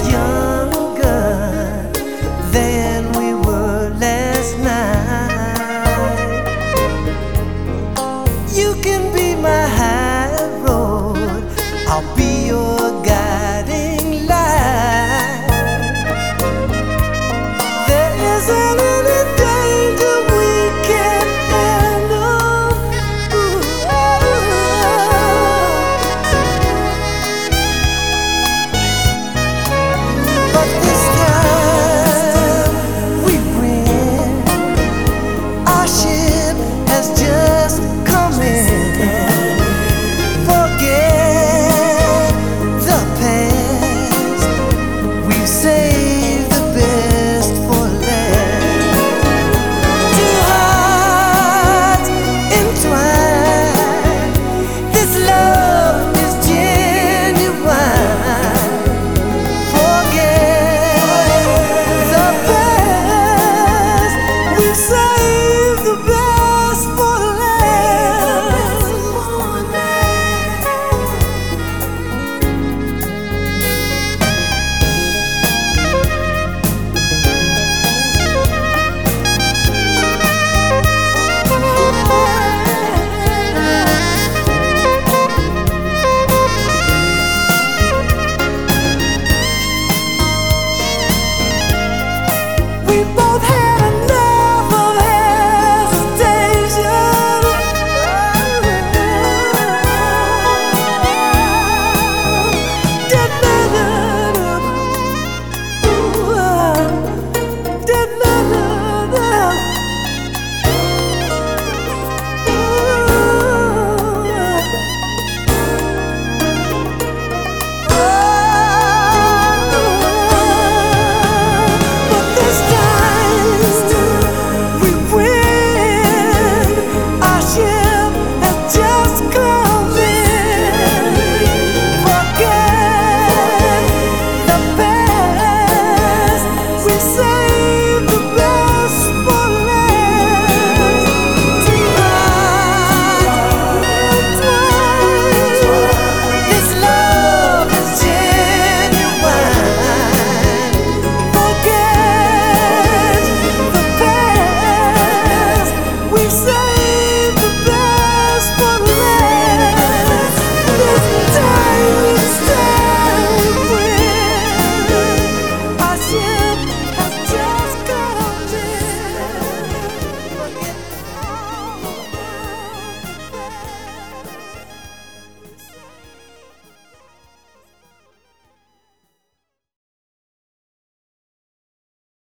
that.